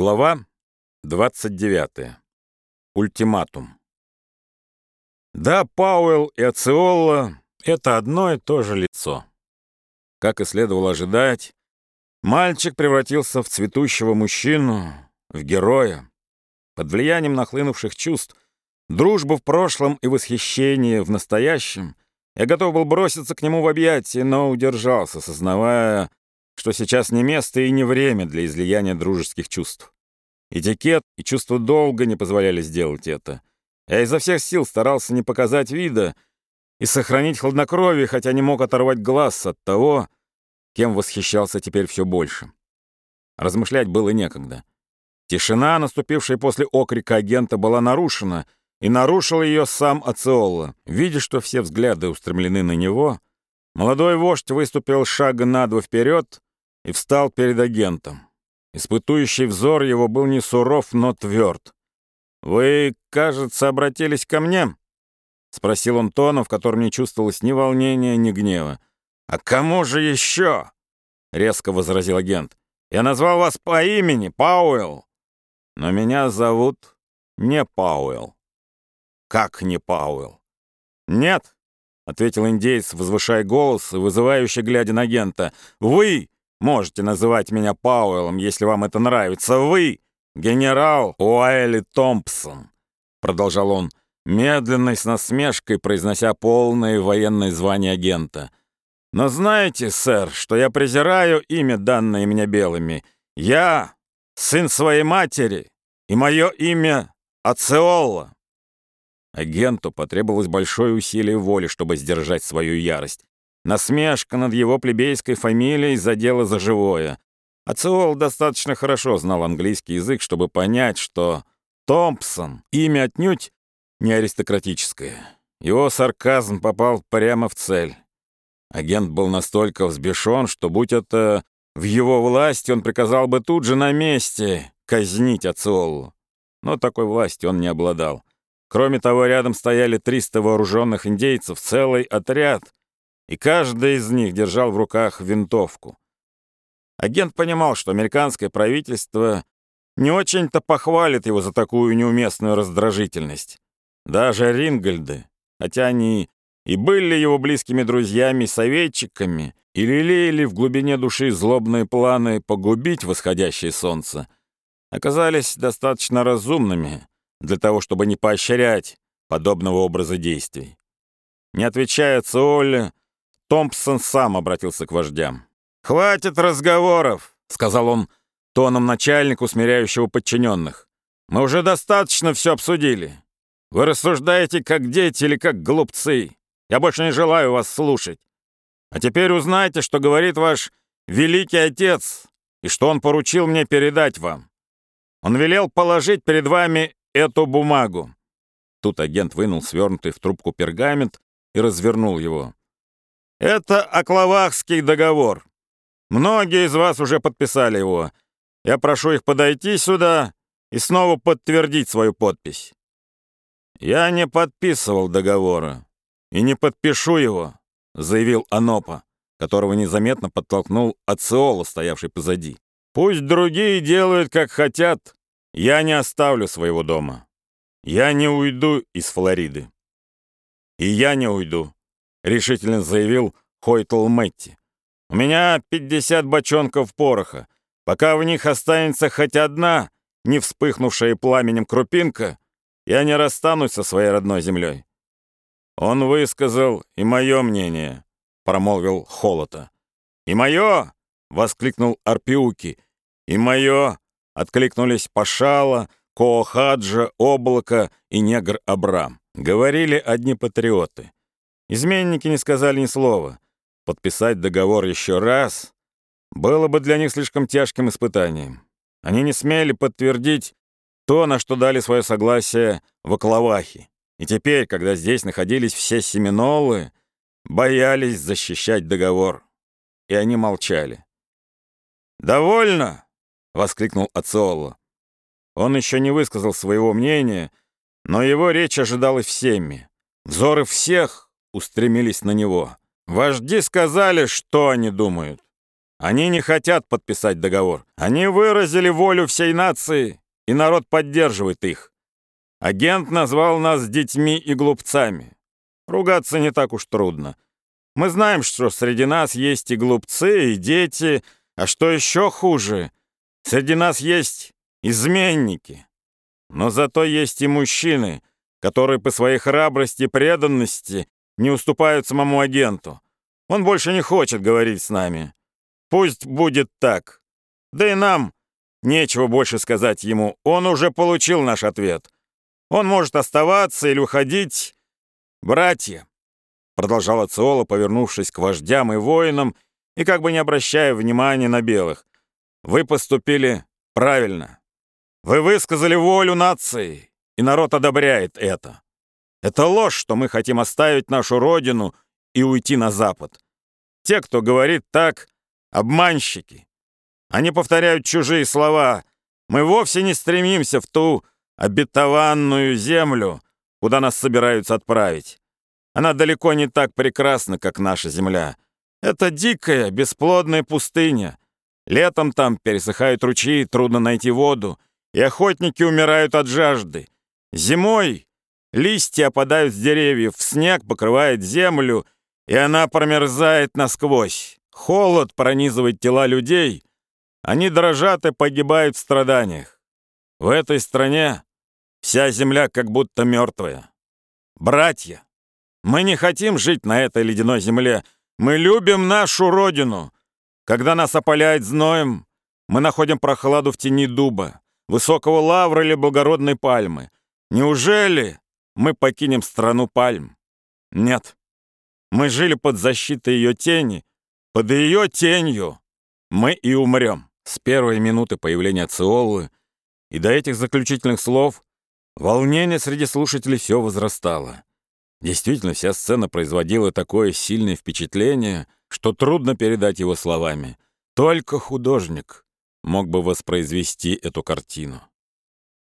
Глава 29. Ультиматум. Да, Пауэлл и Ациолла — это одно и то же лицо. Как и следовало ожидать, мальчик превратился в цветущего мужчину, в героя. Под влиянием нахлынувших чувств, дружбы в прошлом и восхищение в настоящем, я готов был броситься к нему в объятия, но удержался, сознавая, что сейчас не место и не время для излияния дружеских чувств. Этикет и чувство долга не позволяли сделать это. Я изо всех сил старался не показать вида и сохранить хладнокровие, хотя не мог оторвать глаз от того, кем восхищался теперь все больше. Размышлять было некогда. Тишина, наступившая после окрика агента, была нарушена, и нарушил ее сам Ациолла. Видя, что все взгляды устремлены на него, молодой вождь выступил шага на два вперед и встал перед агентом. Испытующий взор его был не суров, но тверд. «Вы, кажется, обратились ко мне?» — спросил он тоном, в котором не чувствовалось ни волнения, ни гнева. «А кому же еще?» — резко возразил агент. «Я назвал вас по имени, Пауэлл. Но меня зовут не Пауэлл». «Как не Пауэлл?» «Нет», — ответил индейец, возвышая голос и вызывающе глядя на агента. «Вы Можете называть меня Пауэллом, если вам это нравится. Вы — генерал Уайли Томпсон», — продолжал он, медленно и с насмешкой произнося полное военное звание агента. «Но знаете, сэр, что я презираю имя, данное мне белыми. Я — сын своей матери, и мое имя — Ацеола». Агенту потребовалось большое усилие воли, чтобы сдержать свою ярость. Насмешка над его плебейской фамилией задела за живое. Ациол достаточно хорошо знал английский язык, чтобы понять, что Томпсон — имя отнюдь не аристократическое. Его сарказм попал прямо в цель. Агент был настолько взбешен, что, будь это в его власти, он приказал бы тут же на месте казнить Ациолу. Но такой власти он не обладал. Кроме того, рядом стояли 300 вооруженных индейцев, целый отряд — и каждый из них держал в руках винтовку. Агент понимал, что американское правительство не очень-то похвалит его за такую неуместную раздражительность. Даже Рингольды, хотя они и были его близкими друзьями, советчиками, и лелеяли в глубине души злобные планы погубить восходящее солнце, оказались достаточно разумными для того, чтобы не поощрять подобного образа действий. Не отвечая Циоле, Томпсон сам обратился к вождям. «Хватит разговоров», — сказал он тоном начальника, усмиряющего подчиненных. «Мы уже достаточно все обсудили. Вы рассуждаете как дети или как глупцы. Я больше не желаю вас слушать. А теперь узнайте, что говорит ваш великий отец и что он поручил мне передать вам. Он велел положить перед вами эту бумагу». Тут агент вынул свернутый в трубку пергамент и развернул его. Это Оклавахский договор. Многие из вас уже подписали его. Я прошу их подойти сюда и снова подтвердить свою подпись. Я не подписывал договора и не подпишу его, заявил Анопа, которого незаметно подтолкнул Ациола, стоявший позади. Пусть другие делают, как хотят. Я не оставлю своего дома. Я не уйду из Флориды. И я не уйду. — решительно заявил Хойтл Мэтти. «У меня 50 бочонков пороха. Пока в них останется хоть одна, не вспыхнувшая пламенем крупинка, я не расстанусь со своей родной землей». «Он высказал и мое мнение», — промолвил Холота. «И мое!» — воскликнул Арпиуки. «И мое!» — откликнулись Пашала, Коохаджа, Облако и негр Абрам. Говорили одни патриоты. Изменники не сказали ни слова. Подписать договор еще раз было бы для них слишком тяжким испытанием. Они не смели подтвердить то, на что дали свое согласие в Оклавахе. И теперь, когда здесь находились все семинолы, боялись защищать договор. И они молчали. «Довольно!» — воскликнул Ациоло. Он еще не высказал своего мнения, но его речь ожидалась всеми. Взоры всех устремились на него. Вожди сказали, что они думают. Они не хотят подписать договор. Они выразили волю всей нации, и народ поддерживает их. Агент назвал нас детьми и глупцами. Ругаться не так уж трудно. Мы знаем, что среди нас есть и глупцы, и дети, а что еще хуже, среди нас есть изменники. Но зато есть и мужчины, которые по своей храбрости и преданности не уступают самому агенту. Он больше не хочет говорить с нами. Пусть будет так. Да и нам нечего больше сказать ему. Он уже получил наш ответ. Он может оставаться или уходить. Братья, продолжала Циола, повернувшись к вождям и воинам и как бы не обращая внимания на белых. Вы поступили правильно. Вы высказали волю нации, и народ одобряет это. Это ложь, что мы хотим оставить нашу родину и уйти на Запад. Те, кто говорит так, обманщики. Они повторяют чужие слова. Мы вовсе не стремимся в ту обетованную землю, куда нас собираются отправить. Она далеко не так прекрасна, как наша земля. Это дикая, бесплодная пустыня. Летом там пересыхают ручьи, трудно найти воду, и охотники умирают от жажды. Зимой листья опадают с деревьев, снег покрывает землю, и она промерзает насквозь. Холод пронизывает тела людей. Они дрожат и погибают в страданиях. В этой стране вся земля как будто мертвая. Братья, мы не хотим жить на этой ледяной земле. Мы любим нашу родину. Когда нас опаляет зноем, мы находим прохладу в тени дуба, высокого лавра или благородной пальмы. Неужели мы покинем страну пальм? Нет. Мы жили под защитой ее тени, под ее тенью мы и умрем. С первой минуты появления Циоллы и до этих заключительных слов волнение среди слушателей все возрастало. Действительно, вся сцена производила такое сильное впечатление, что трудно передать его словами. Только художник мог бы воспроизвести эту картину.